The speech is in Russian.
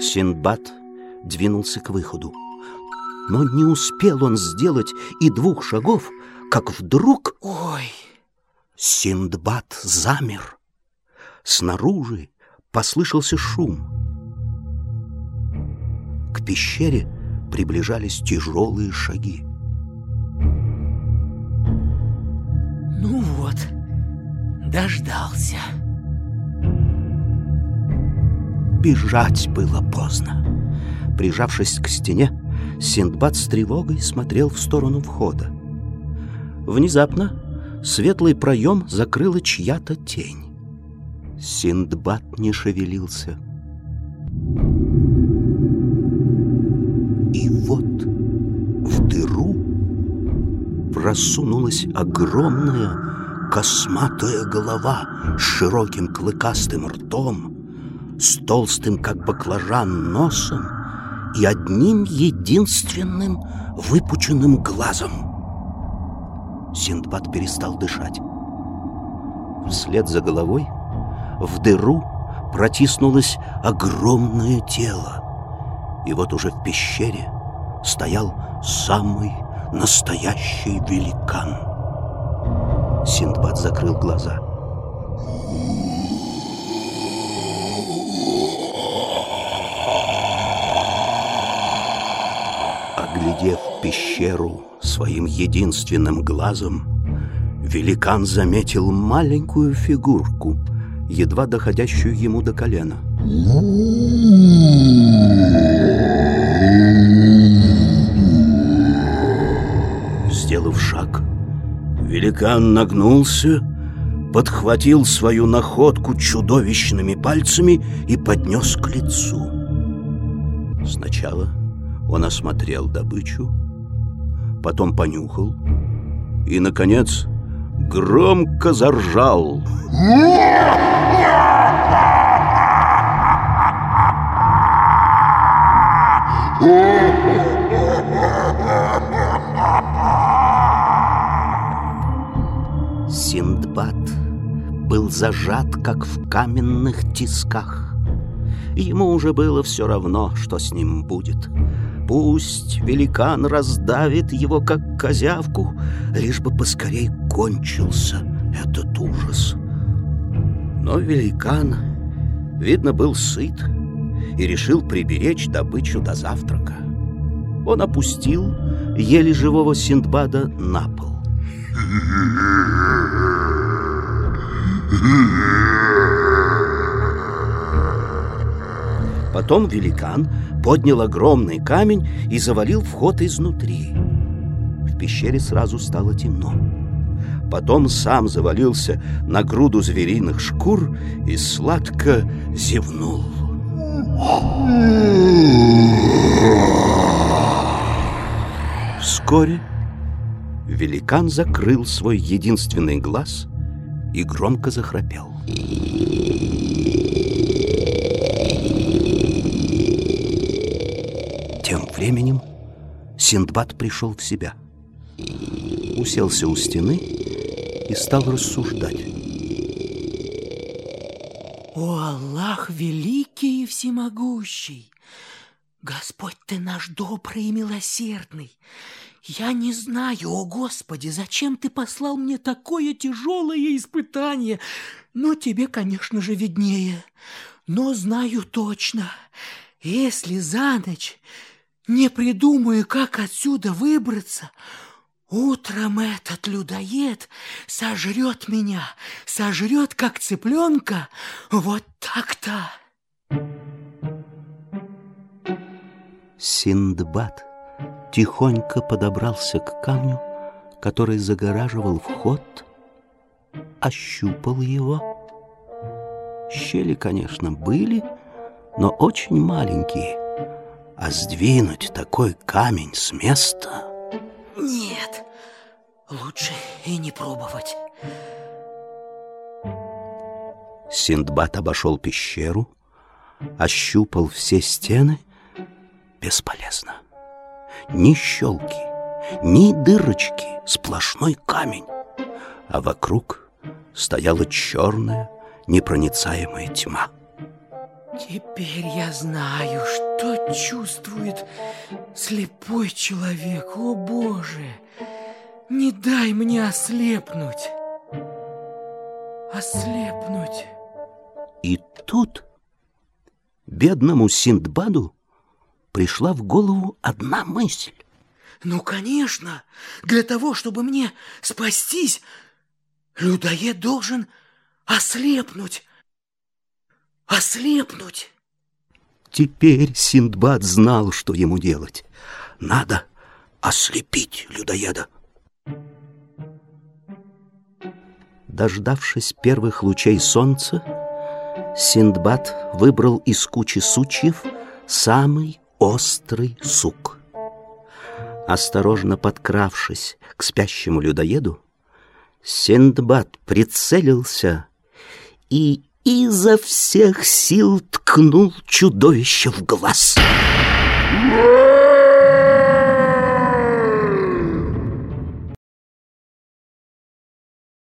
Синдбад двинулся к выходу. Но не успел он сделать и двух шагов, как вдруг... Ой! Синдбад замер. Снаружи послышался шум. К пещере приближались тяжелые шаги. Ну вот, дождался. Бежать было поздно. Прижавшись к стене, Синдбад с тревогой смотрел в сторону входа. Внезапно светлый проем закрыла чья-то тень. Синдбад не шевелился. И вот в дыру просунулась огромная косматая голова с широким клыкастым ртом, с толстым, как баклажан, носом и одним единственным выпученным глазом. Синдбад перестал дышать. Вслед за головой в дыру протиснулось огромное тело. И вот уже в пещере стоял самый настоящий великан. Синдбад закрыл глаза. Оглядев пещеру своим единственным глазом, великан заметил маленькую фигурку, едва доходящую ему до колена. Сделав шаг, великан нагнулся, подхватил свою находку чудовищными пальцами и поднес к лицу. Сначала он осмотрел добычу, потом понюхал и, наконец, громко заржал. Синдбад был зажат, как в каменных тисках. Ему уже было все равно, что с ним будет. Пусть великан раздавит его, как козявку, лишь бы поскорей кончился этот ужас. Но великан, видно, был сыт и решил приберечь добычу до завтрака. Он опустил еле живого Синдбада на пол. Потом великан поднял огромный камень и завалил вход изнутри. В пещере сразу стало темно. Потом сам завалился на груду звериных шкур и сладко зевнул. Вскоре великан закрыл свой единственный глаз и громко захрапел. Временем Синдбад пришел в себя. Уселся у стены и стал рассуждать. О, Аллах великий и всемогущий! Господь ты наш добрый и милосердный! Я не знаю, о Господи, зачем ты послал мне такое тяжелое испытание? Но тебе, конечно же, виднее. Но знаю точно, если за ночь не придумаю, как отсюда выбраться, утром этот людоед сожрет меня, сожрет, как цыпленка, вот так-то. Синдбад тихонько подобрался к камню, который загораживал вход, ощупал его. Щели, конечно, были, но очень маленькие, а сдвинуть такой камень с места... Нет, лучше и не пробовать. Синдбад обошел пещеру, ощупал все стены. Бесполезно. Ни щелки, ни дырочки, сплошной камень. А вокруг стояла черная, непроницаемая тьма. Теперь я знаю, что чувствует слепой человек. О, Боже, не дай мне ослепнуть. Ослепнуть. И тут бедному Синдбаду пришла в голову одна мысль. Ну, конечно, для того, чтобы мне спастись, людоед должен ослепнуть. Ослепнуть. Теперь Синдбад знал, что ему делать. Надо ослепить людоеда. Дождавшись первых лучей солнца, Синдбад выбрал из кучи сучьев самый острый сук. Осторожно подкравшись к спящему людоеду, Синдбад прицелился и изо всех сил ткнул чудовище в глаз. «Аааа!»